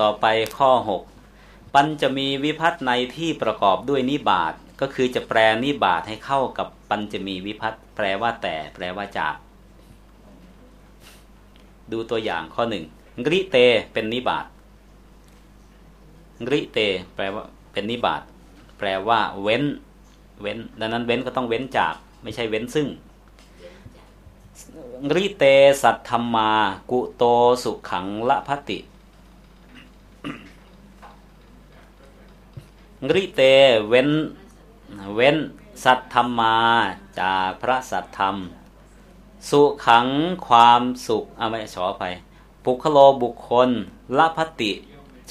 ต่อไปข้อ 6 ปัญจะมีวิพัฒในที่ประกอบด้วยนิบาตก็คือจะแปลนิบาตให้เข้ากับปัญจะมีวิพัฒแปลว่าแต่ แปลว่าจาก ดูตัวอย่างข้อหนึ่งกริเตเป็นนิบาตกริเต แปลว่าเป็นนิบาตแปลว่า เว้น เว้น ดังนั้นเว้นก็ต้องเว้นจาก ไม่ใช่เว้นซึ่งริเตสัตธรรมา กุโตสุขังละพติ ริเตเว้นเว้นสัตธรรมาจากพระสัตธรรม สุขังความสุขเอาไม่ขอไปปุคโลบุคคลละพติ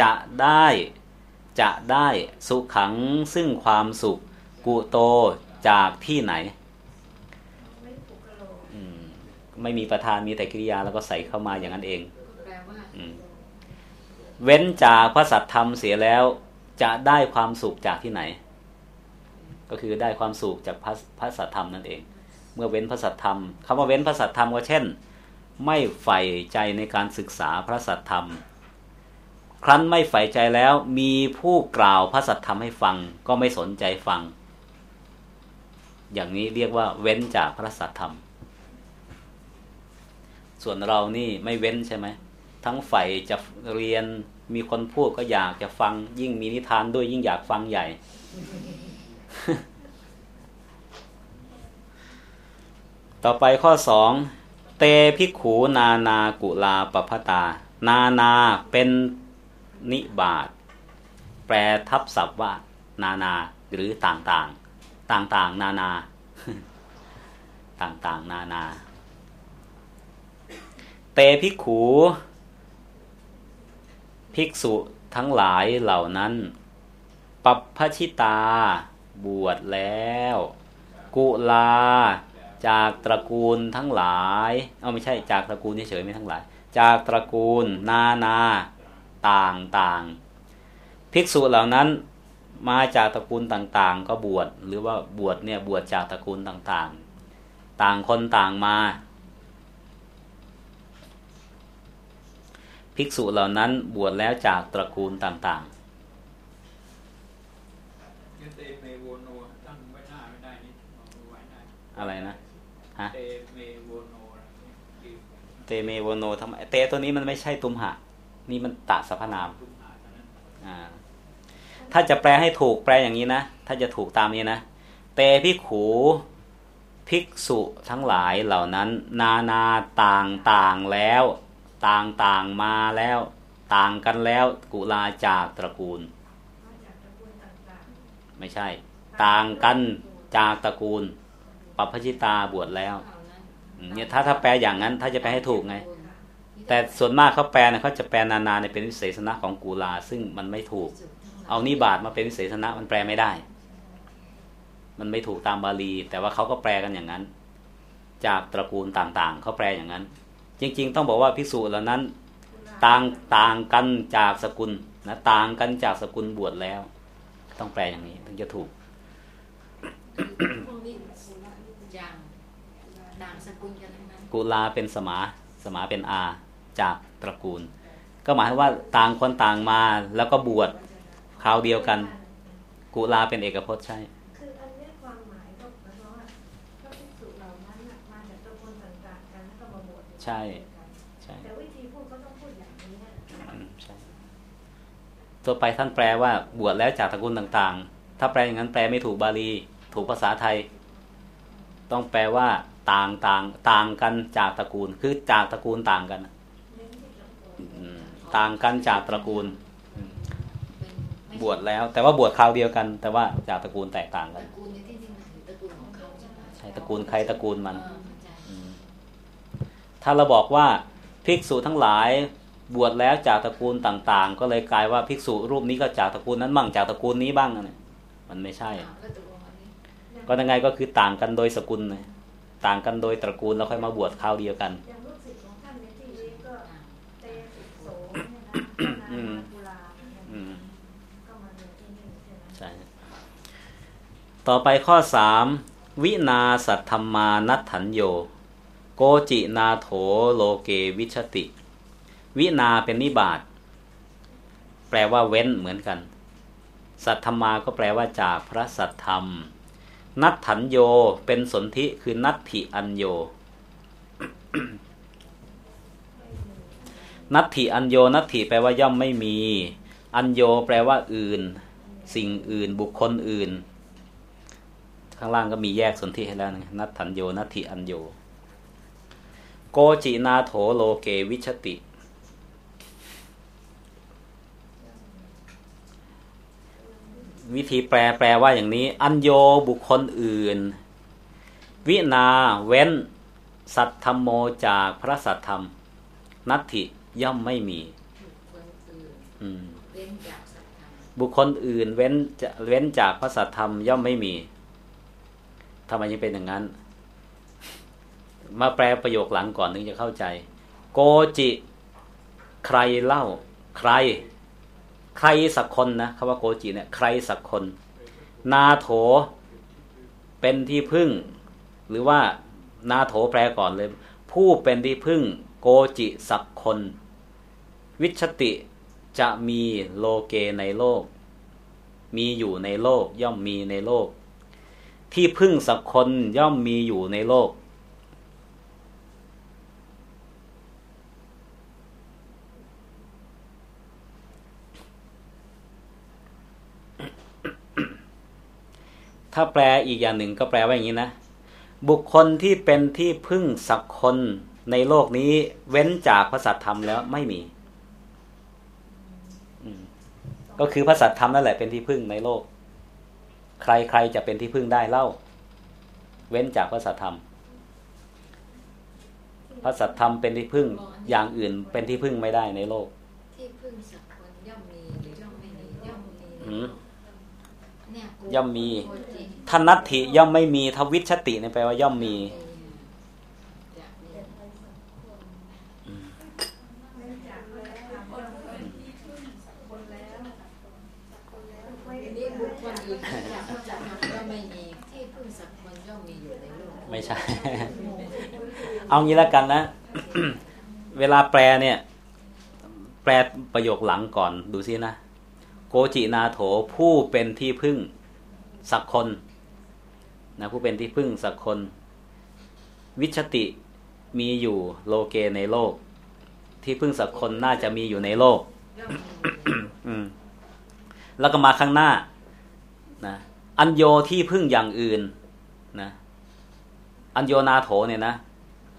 จะได้จะได้สุขังซึ่งความสุขกุโตจากที่ไหน ไม่มีประธานมีแต่กิริยาแล้วก็ใส่เข้ามาอย่างนั้นเอง เว้นจากพระสัตธรรมเสียแล้ว จะได้ความสุขจากที่ไหน ก็คือได้ความสุขจากพระพระสัตธรรมนั่นเอง เมื่อเว้นพระสัตธรรมคำว่าเว้นพระสัตธรรมก็เช่น ไม่ใฝ่ใจในการศึกษาพระสัตธรรม ครั้นไม่ใฝ่ใจแล้วมีผู้กล่าวพระสัตธรรมให้ฟังก็ไม่สนใจฟัง อย่างนี้เรียกว่าเว้นจากพระสัตธรรม ส่วนเรานี่ไม่เว้นใช่ไหมทั้งใฝ่จะเรียน มีคนพูดก็อยากจะฟัง ยิ่งมีนิทานด้วยยิ่งอยากฟังใหญ่ ต่อไปข้อสองเตพิขูนานากุลาปพตา นานาเป็นนิบาตแปลทับศัพท์ว่า นานาหรือต่างๆ ต่างๆ นานา ต่างๆ นานา เตพิขู ภิกษุทั้งหลายเหล่านั้น ปัปพชิตา บวชแล้ว กุลา จากตระกูลทั้งหลาย เอาไม่ใช่จากตระกูลเฉยๆไม่ทั้งหลาย จากตระกูล นานา ต่างต่างภิกษุเหล่านั้นมาจากตระกูลต่างๆ ก็บวชหรือว่าบวชเนี่ยบวชจากตระกูลต่างๆ ต่างคนต่างมา ภิกษุเหล่านั้นบวชแล้วจากตระกูลต่างๆ อะไรนะฮะเตเมโวโนเตเมโวโนทำไมเตตัวนี้มันไม่ใช่ตุมหะ นี่มันตะสรรพนามถ้าจะแปลให้ถูกแปลอย่างนี้นะ ถ้าจะถูกตามนี้นะ เต ภิกขูภิกษุทั้งหลายเหล่านั้น นานาต่างต่างแล้ว ต่างต่างมาแล้วต่างกันแล้ว กุลาจากตระกูล ไม่ใช่ ต่างกันจากตระกูลปัพชิตาบวชแล้วเนี่ยถ้าถ้าแปลอย่างนั้น ถ้าจะแปลให้ถูกไง แต่ส่วนมากเขาแปลนะเขาจะแปลนานาในเป็นวิเศษณะของกุลา ซึ่งมันไม่ถูก เอานิบาตมาเป็นวิเศษณะมันแปลไม่ได้ มันไม่ถูกตามบาลี แต่ว่าเขาก็แปลกันอย่างนั้น จากตระกูลต่างๆเขาแปลอย่างนั้น จริง ๆ ต้องบอกว่าภิกษุเหล่านั้น ต่างต่างกันจากสกุลนะต่างกันจากสกุลบวชแล้ว ต้องแปลอย่างนี้ ถึงจะถูกกุลาเป็นสมาสมาเป็นอาจากตระกูล ก็หมายว่าต่างคนต่างมาแล้วก็บวชคราวเดียวกัน กุลาเป็นเอกพจน์ใช่ ใช่ใช่แต่วิธีพูดก็ต้องพูดอย่างนี้ใช่ตัวไปท่านแปลว่าบวชแล้วจากตระกูลต่างๆ ถ้าแปลอย่างนั้นแปลไม่ถูกบาลี ถูกภาษาไทย ต้องแปลว่า ต่างต่างต่างกันจากตระกูล คือจากตระกูลต่างกันต่างกันจากตระกูล บวชแล้ว แต่ว่าบวชคราวเดียวกัน แต่ว่าจากตระกูลแตกต่างกันใช่ตระกูลใครตระกูลมัน ถ้าเราบอกว่าภิกษุทั้งหลายบวชแล้วจากตระกูลต่าง ๆ ก็เลยกลายว่าภิกษุรูปนี้ก็จากตระกูลนั้นบ้างจากตระกูลนี้บ้างเนี่ยมันไม่ใช่ ก็ยังไงก็คือต่างกันโดยสกุลเลยต่างกันโดยตระกูลแล้วค่อยมาบวชคราวเดียวกันใช่ต่อไปข้อสามวินาสัตธรรมานัตถัญโย โกจินาโถโลเกวิชติ วินาเป็นนิบาตแปลว่าเว้นเหมือนกัน สัทธมาก็แปลว่าจากพระสัทธรรม นัตถันโยเป็นสนธิคือนัตถิอันโย นัตถิอันโยนัตถิแปลว่าย่อมไม่มี อันโยแปลว่าอื่น สิ่งอื่นบุคคลอื่น ข้างล่างก็มีแยกสนธิให้แล้วนะนัตถันโยนัตถิอันโย โกจินาโถโลเกวิชติ วิธีแปลแปลว่าอย่างนี้ อัญโยบุคคลอื่น วินาเว้น สัตธรรมโมจากพระสัตธรรม นัตถิย่อมไม่มีบุคคลอื่นเว้นจะเว้นจากพระสัตธรรมย่อมไม่มีทำไมยังเป็นอย่างนั้น มาแปลประโยคหลังก่อนถึงจะเข้าใจ โกจิ ใครเล่า ใคร ใครสักคนนะคำว่าโกจิเนี่ยใครสักคน นาโถ เป็นที่พึ่ง หรือว่านาโถแปลก่อนเลย ผู้เป็นที่พึ่ง โกจิสักคน วิชติจะมีโลเกในโลก มีอยู่ในโลกย่อมมีในโลก ที่พึ่งสักคนย่อมมีอยู่ในโลก ถ้าแปลอีกอย่างหนึ่งก็แปลว่าอย่างนี้นะ บุคคลที่เป็นที่พึ่งสักคนในโลกนี้เว้นจากพระสัตธรรมแล้วไม่มี ก็คือพระสัตธรรมนั่นแหละเป็นที่พึ่งในโลก ใครใครจะเป็นที่พึ่งได้เล่า เว้นจากพระสัตธรรมพระสัตธรรมเป็นที่พึ่งอย่างอื่นเป็นที่พึ่งไม่ได้ในโลก ที่พึ่งสักคนย่อมมีหรือย่อมไม่มีย่อมมี ย่อมมีท่านัตถิย่อมไม่มีทวิชติเนี่ยแปลว่าย่อมมีไม่ใช่ เอางี้แล้วกันนะ เวลาแปลเนี่ย แปลประโยคหลังก่อนดูซินะ โกจินาโถผู้เป็นที่พึ่งสักคนนะผู้เป็นที่พึ่งสักคน วิชติมีอยู่โลเกในโลก ที่พึ่งสักคนน่าจะมีอยู่ในโลกแล้วก็มาข้างหน้านะอัญโยที่พึ่งอย่างอื่นนะอัญโยนาโถเนี่ยนะ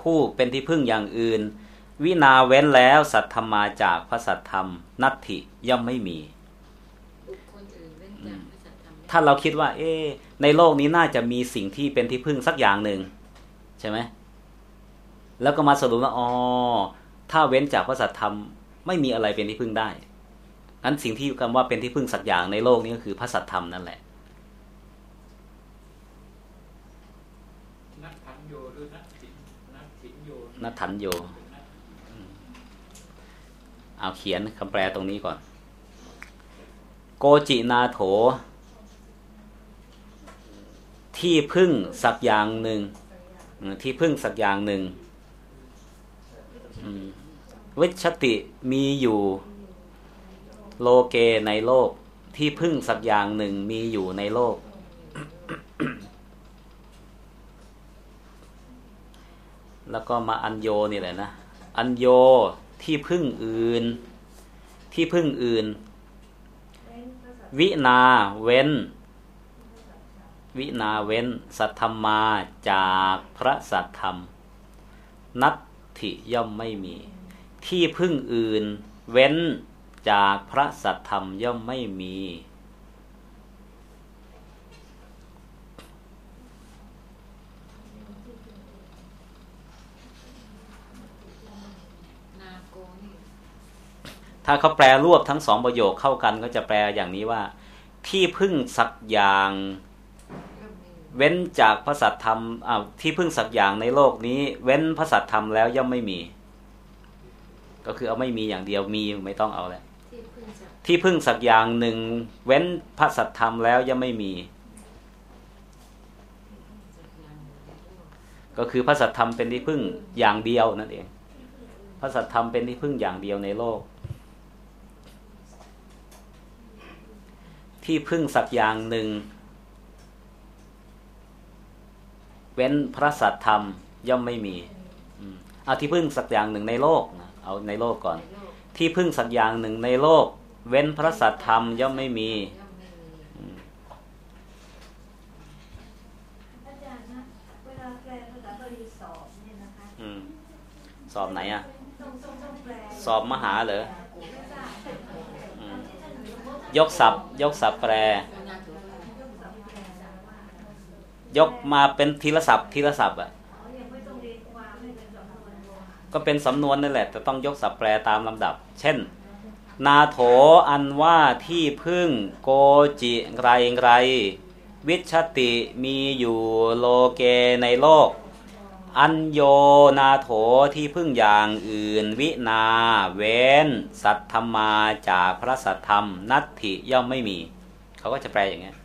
ผู้เป็นที่พึ่งอย่างอื่น วินาเว้นแล้วสัตธรรมมาจากพระสัตธรรม นัตถิย่อมไม่มี ถ้าเราคิดว่า เอ๊ในโลกนี้น่าจะมีสิ่งที่เป็นที่พึ่งสักอย่างหนึ่งใช่ไหมแล้วก็มาสรุปว่าอ๋อถ้าเว้นจากพระสัตธรรมไม่มีอะไรเป็นที่พึ่งได้งั้นสิ่งที่คำว่าเป็นที่พึ่งสักอย่างในโลกนี้ก็คือพระสัตธรรมนั่นแหละนัทันโยหรือนัทินโยนัทันโยเอาเขียนคำแปลตรงนี้ก่อน โกจินาโถ ที่พึ่งสักอย่างหนึ่งที่พึ่งสักอย่างหนึ่งวิชติมีอยู่โลเกในโลก ที่พึ่งสักอย่างหนึ่งมีอยู่ในโลก แล้วก็มาอัญโยนี่แหละนะ อัญโยที่พึ่งอื่น ที่พึ่งอื่น วินาเว้น วินาเว้น สัทธรรมาจากพระสัทธรรม นัตถิย่อมไม่มี ที่พึ่งอื่น เว้นจากพระสัทธรรมย่อมไม่มี ถ้าเขาแปลรวบทั้งสองประโยคเข้ากันก็จะแปลอย่างนี้ว่า ที่พึ่งสักอย่าง เว้นจากพระสัตธรรมที่พึ่งสักอย่างในโลกนี้ เว้นพระสัตธรรมแล้วย่อมไม่มี ก็คือเอาไม่มีอย่างเดียวมีไม่ต้องเอาแล้วที่พึ่งสักอย่างหนึ่ง เว้นพระสัตธรรมแล้วย่อมไม่มี ก็คือพระสัตธรรมเป็นที่พึ่งอย่างเดียวนั่นเอง พระสัตธรรมเป็นที่พึ่งอย่างเดียวในโลก ที่พึ่งสักอย่างหนึ่ง เว้นพระสัตธรรมย่อมไม่มีเอาที่พึ่งสักอย่างหนึ่งในโลกนะเอาในโลกก่อน ที่พึ่งสักอย่างหนึ่งในโลก เว้นพระสัตธรรมย่อมไม่มีสอบไหนอะสอบมหาเหรอยกศัพท์ ยกศัพท์แปล ยกมาเป็นทีละศัพท์ทีละศัพท์อะก็เป็นสำนวนนั่นแหละ แต่ต้องยกศัพท์แปลตามลำดับ เช่น นาโถอันว่าที่พึ่งโกจิไรไร วิชติมีอยู่โลเกในโลก อันโยนาโถที่พึ่งอย่างอื่น วินาเวนสัตธรรมาจากพระสัตธรรม นัตถิย่อมไม่มี เขาก็จะแปลอย่างเงี้ย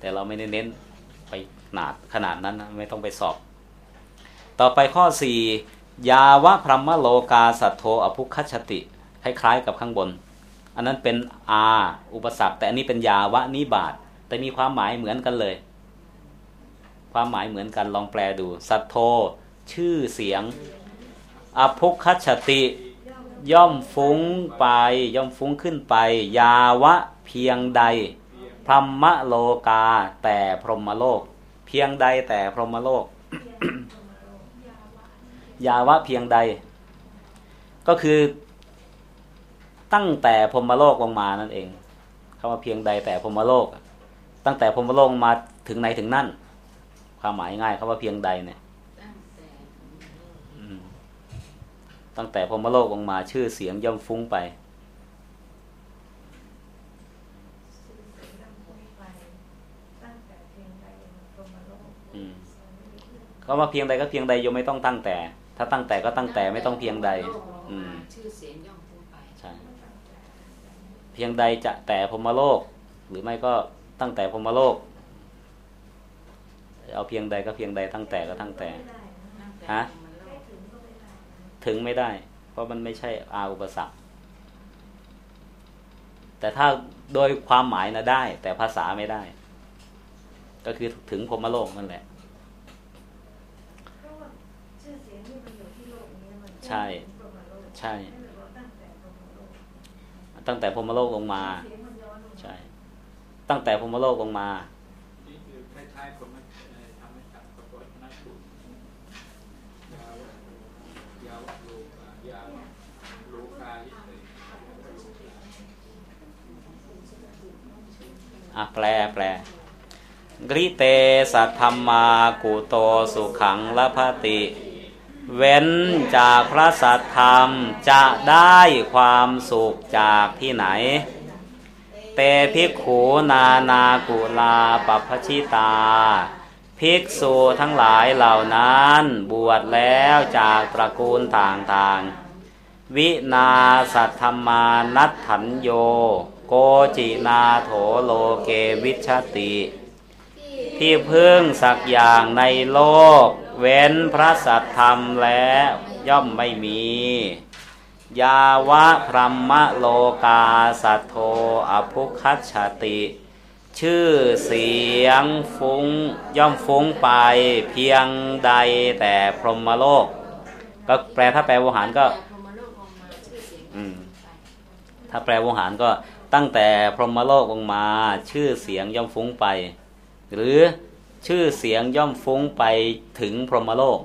แต่เราไม่ได้เน้นไปขนาดขนาดนั้นนะไม่ต้องไปสอบ ต่อไปข้อ4ยาวะพรหมโลกาสัทโธอภุคัชติ คล้ายๆกับข้างบน อันนั้นเป็นอาอุปสรรค แต่อันนี้เป็นยาวะนิบาตแต่มีความหมายเหมือนกันเลย ความหมายเหมือนกันลองแปลดู สัทโธชื่อเสียง อภุคัชติ ย่อมฟุ้งไป ย่อมฟุ้งขึ้นไป ยาวะเพียงใด พรหมโลกา แต่พรหมโลก เพียงใดแต่พรหมโลก ยาวะเพียงใด ก็คือตั้งแต่พรหมโลกลงมานั่นเองคำว่าเพียงใดแต่พรหมโลก ตั้งแต่พรหมโลกมาถึงไหนถึงนั่น ความหมายง่ายคำว่าเพียงใดเนี่ยตั้งแต่อืมตั้งแต่พรหมโลกลงมาชื่อเสียงย่อมฟุ้งไป ตั้งแต่เพียงใดพรหมโลก อืม เขาว่าเพียงใดก็เพียงใดโยมไม่ต้องตั้งแต่ ถ้าตั้งแต่ก็ตั้งแต่ไม่ต้องเพียงใด อืมชื่อเสียงย่อมพุ่งไปใช่เพียงใดจะแต่พรหมโลก หรือไม่ก็ตั้งแต่พรหมโลก เอาเพียงใดก็เพียงใดตั้งแต่ก็ตั้งแต่ตั้งแต่ฮะมันโลกถึงไม่ได้ เพราะมันไม่ใช่อาอุปสรรคแต่ถ้าโดยความหมายนะได้ แต่ภาษาไม่ได้ ก็คือถึงพรหมโลกนั่นแหละ เพราะว่าชื่อเสียงที่มันอยู่ที่โลกนี้มัน ใช่ใช่ ตั้งแต่พรหมโลกตั้งแต่พรหมโลกลงมา ใช่ ตั้งแต่พมโลกลงมาอะกฏนักบุญยาวยาวโลยาวโลยิเตอะแปลแปลกริเตสัทธรรมากุโตสุขังละพติ เว้นจากพระสัทธรรมจะได้ความสุขจากที่ไหน เตภิกขูนานากุลาปัพชิตา ภิกษุทั้งหลายเหล่านั้นบวชแล้วจากตระกูลต่างๆ วินาสัทธรรมานัตถัญโย โกจินาโถโลเกวิชติ ที่พึ่งสักอย่างในโลก เว้นพระสัทธรรมแล้วย่อมไม่มี ยาวะพรหมโลกาสัทโธอภุคัชติ ชื่อเสียงฟุ้งย่อมฟุ้งไปเพียงใดแต่พรหมโลก ก็แปลถ้าแปลวหารก็แต่พรหมโลกลงมาชื่อเสียงอืมไปถ้าแปลวหารก็ตั้งแต่พรหมโลกลงมา ชื่อเสียงย่อมฟุ้งไป หรือ ชื่อเสียงย่อมฟุ้งไปถึงพรหมโลก